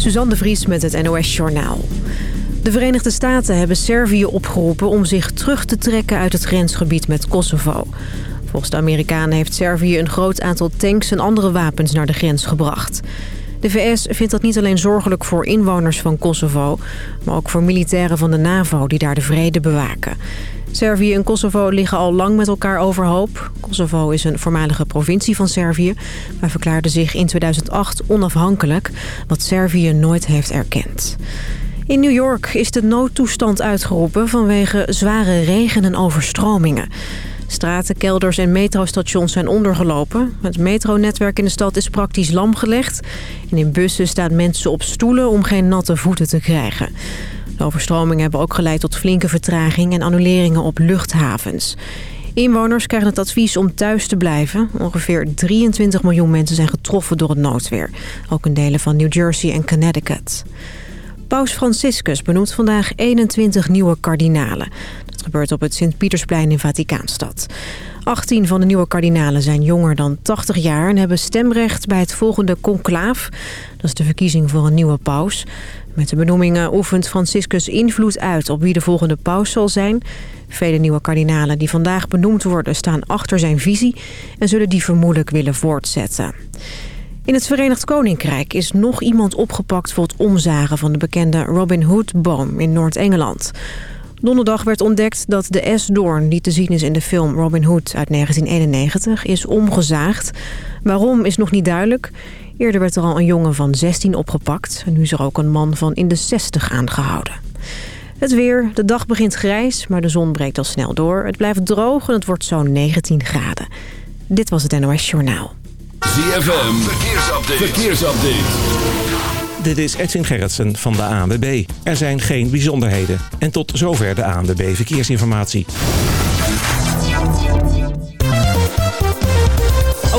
Suzanne de Vries met het NOS Journaal. De Verenigde Staten hebben Servië opgeroepen om zich terug te trekken uit het grensgebied met Kosovo. Volgens de Amerikanen heeft Servië een groot aantal tanks en andere wapens naar de grens gebracht. De VS vindt dat niet alleen zorgelijk voor inwoners van Kosovo... maar ook voor militairen van de NAVO die daar de vrede bewaken. Servië en Kosovo liggen al lang met elkaar overhoop. Kosovo is een voormalige provincie van Servië... maar verklaarde zich in 2008 onafhankelijk... wat Servië nooit heeft erkend. In New York is de noodtoestand uitgeroepen vanwege zware regen en overstromingen. Straten, kelders en metrostations zijn ondergelopen. Het metronetwerk in de stad is praktisch lam gelegd. En in bussen staan mensen op stoelen om geen natte voeten te krijgen. De overstromingen hebben ook geleid tot flinke vertraging en annuleringen op luchthavens. Inwoners krijgen het advies om thuis te blijven. Ongeveer 23 miljoen mensen zijn getroffen door het noodweer. Ook in delen van New Jersey en Connecticut. Paus Franciscus benoemt vandaag 21 nieuwe kardinalen. Dat gebeurt op het Sint-Pietersplein in Vaticaanstad. 18 van de nieuwe kardinalen zijn jonger dan 80 jaar... en hebben stemrecht bij het volgende conclaaf. Dat is de verkiezing voor een nieuwe paus. Met de benoemingen oefent Franciscus invloed uit op wie de volgende paus zal zijn. Vele nieuwe kardinalen die vandaag benoemd worden staan achter zijn visie... en zullen die vermoedelijk willen voortzetten. In het Verenigd Koninkrijk is nog iemand opgepakt voor het omzagen van de bekende Robin Hood-boom in Noord-Engeland. Donderdag werd ontdekt dat de esdoorn die te zien is in de film Robin Hood uit 1991 is omgezaagd. Waarom is nog niet duidelijk. Eerder werd er al een jongen van 16 opgepakt en nu is er ook een man van in de 60 aangehouden. Het weer, de dag begint grijs, maar de zon breekt al snel door. Het blijft droog en het wordt zo'n 19 graden. Dit was het NOS Journaal. ZFM, verkeersupdate. verkeersupdate. Dit is Edwin Gerritsen van de ANWB. Er zijn geen bijzonderheden. En tot zover de ANWB Verkeersinformatie.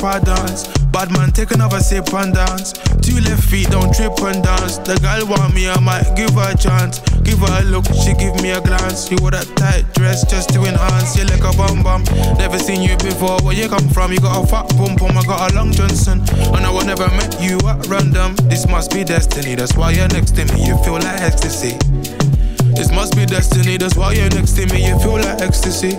Dance. Bad man, take another sip and dance. Two left feet, don't trip and dance. The girl want me, I might give her a chance. Give her a look, she give me a glance. You wore that tight dress just to enhance. You like a bum bum. Never seen you before. Where you come from? You got a fat pum pum. I got a long Johnson. And I I never met you at random. This must be destiny. That's why you're next to me. You feel like ecstasy. This must be destiny, that's why you're next to me, you feel like ecstasy.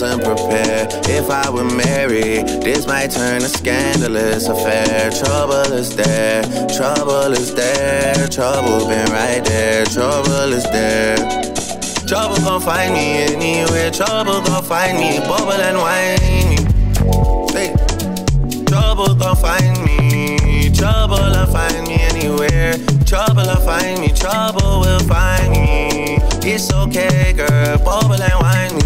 wasn't prepared. If I were married, this might turn a scandalous affair. Trouble is there, trouble is there, trouble been right there, trouble is there. Trouble gon' find me anywhere, trouble gon' find me, bubble and whiny. Hey. Trouble gon' find me, trouble will find me anywhere. Trouble will find me, trouble will find me. It's okay, girl, bubble and whine me. Me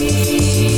You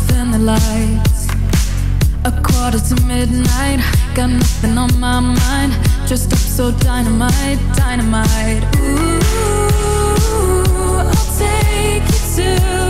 off the lights. A quarter to midnight Got nothing on my mind. Just up so dynamite, dynamite. Ooh, I'll take you to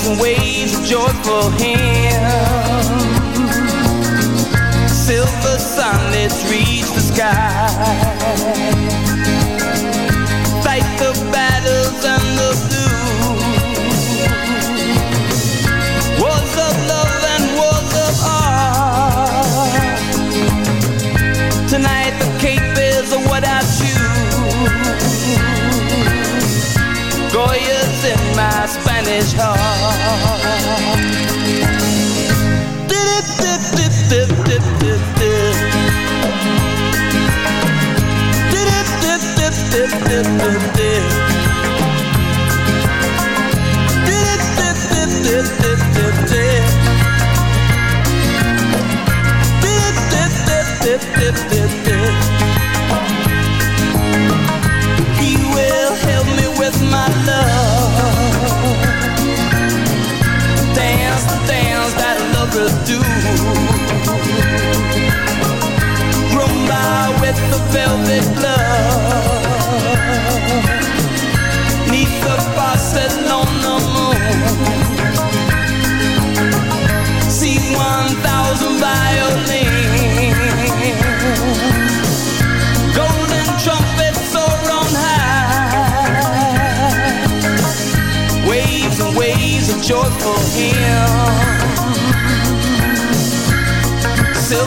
waves and waves of joyful hymns. Silver sunlets reach the sky.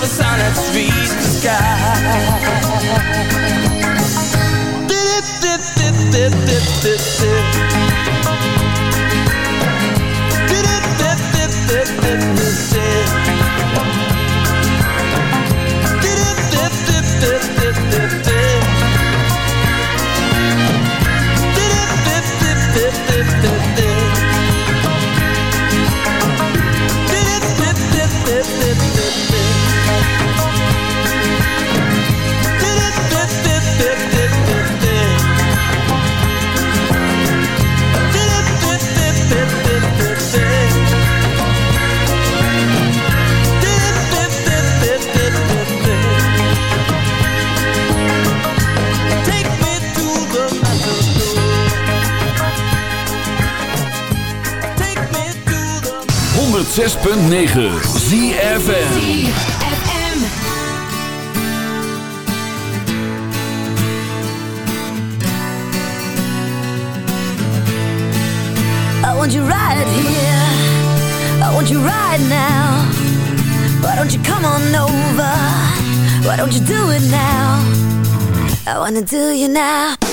Silver sonnets reach the Take 106.9 ZFN I want you right here. I want you right now. Why don't you come on over? Why don't you do it now? I wanna do you now.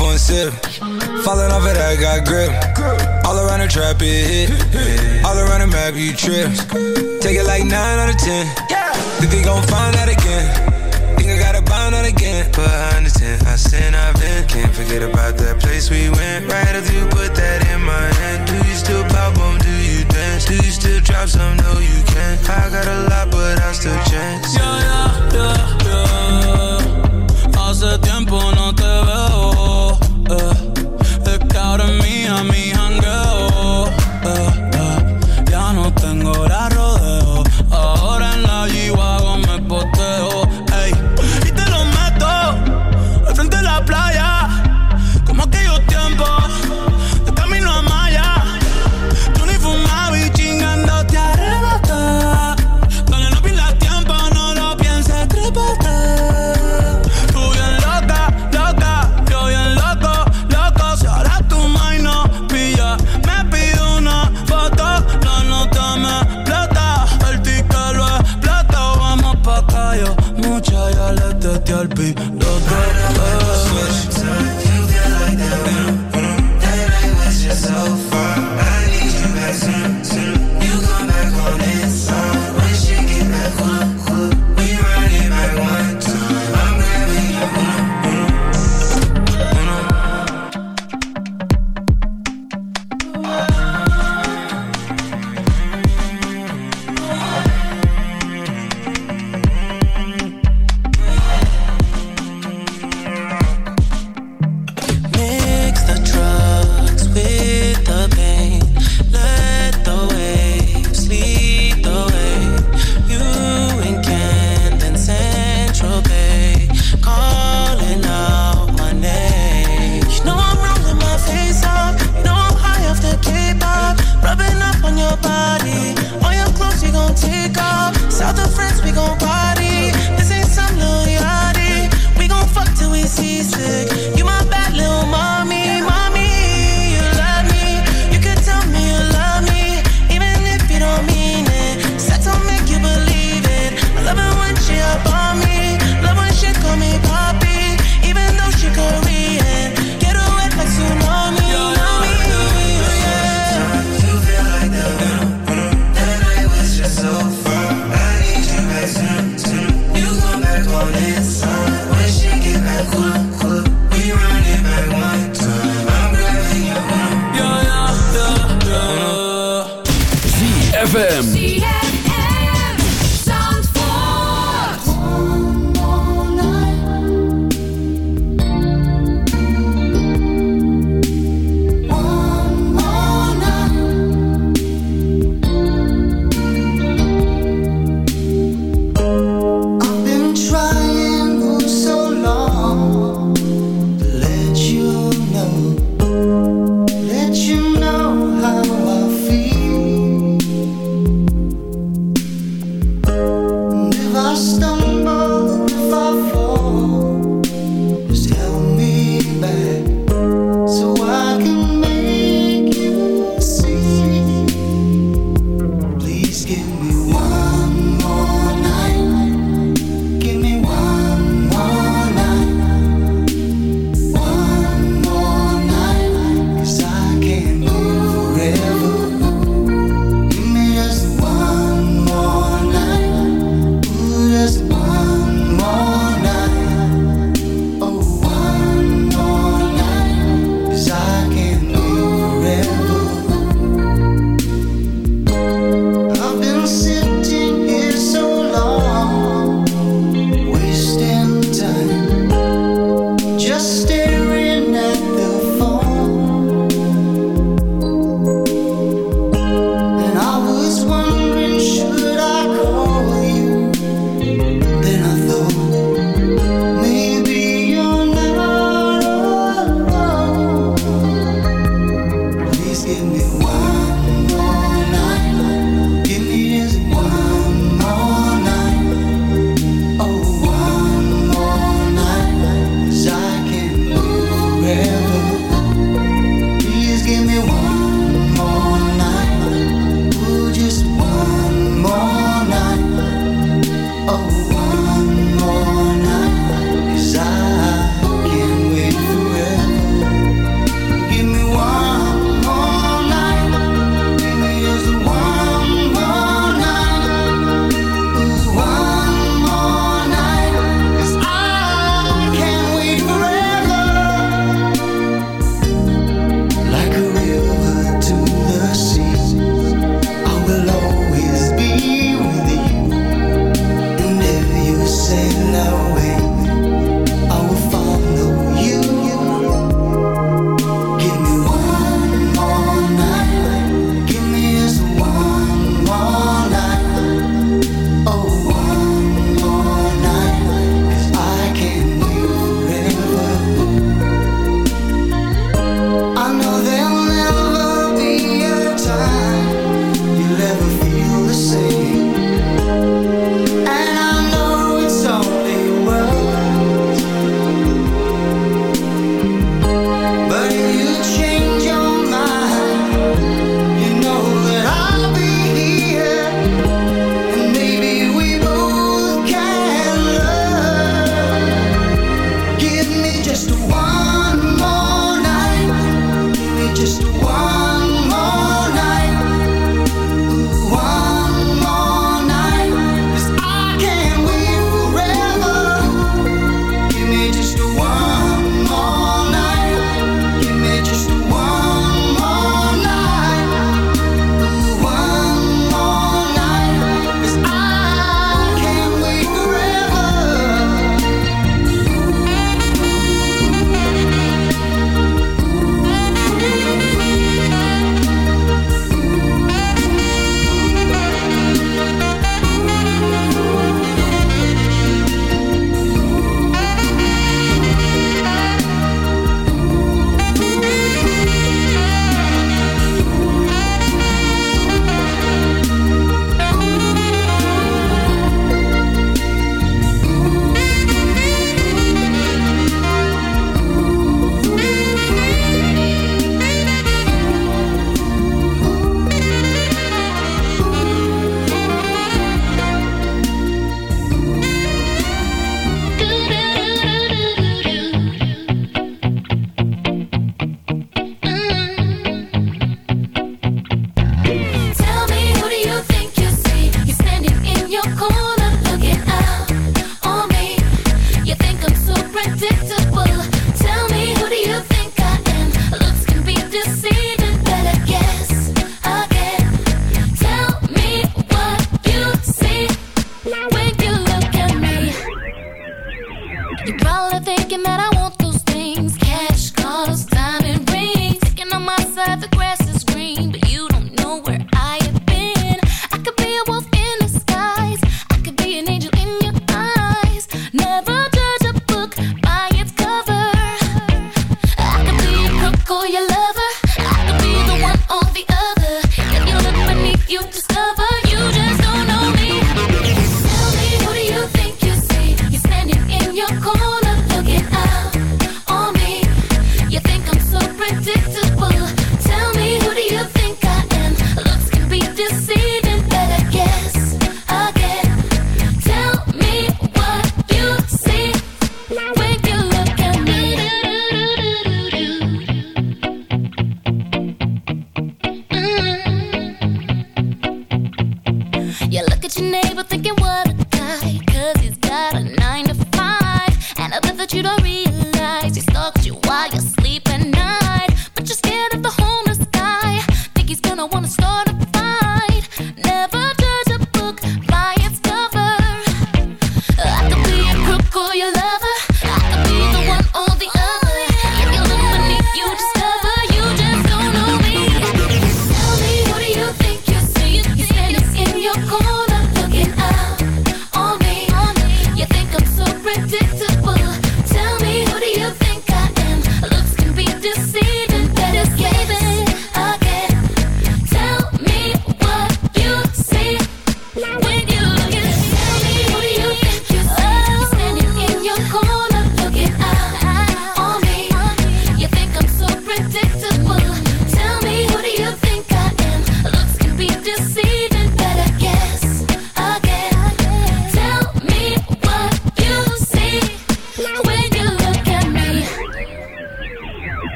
off one sip. Falling off of that, got grip. All around the trap, it hit. All around the map, you trip. Take it like 9 out of 10. Think they gon' find that again. Think I gotta bind that again. But I understand, I sin, I've been. Can't forget about that place we went. Right after you put that in my hand. Do you still pop on? Do you dance? Do you still drop some? No, you can't. I got a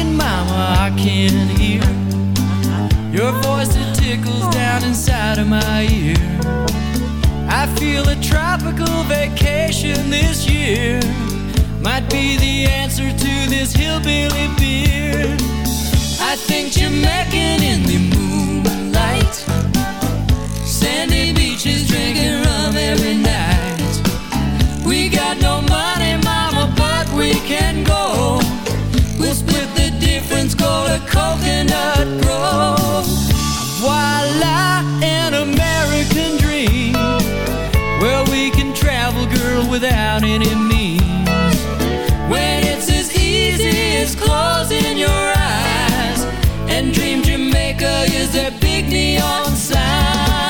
talking, mama, I can hear your voice that tickles down inside of my ear. I feel a tropical vacation this year might be the answer to this hillbilly beer. I think Jamaican in the moonlight, sandy beaches drinking rum every night. We got no money, mama, but we can go. We'll split boyfriend's go to coconut grove. Voila, an American dream. Where we can travel, girl, without any means. When it's as easy as closing your eyes. And Dream Jamaica is a big neon sign.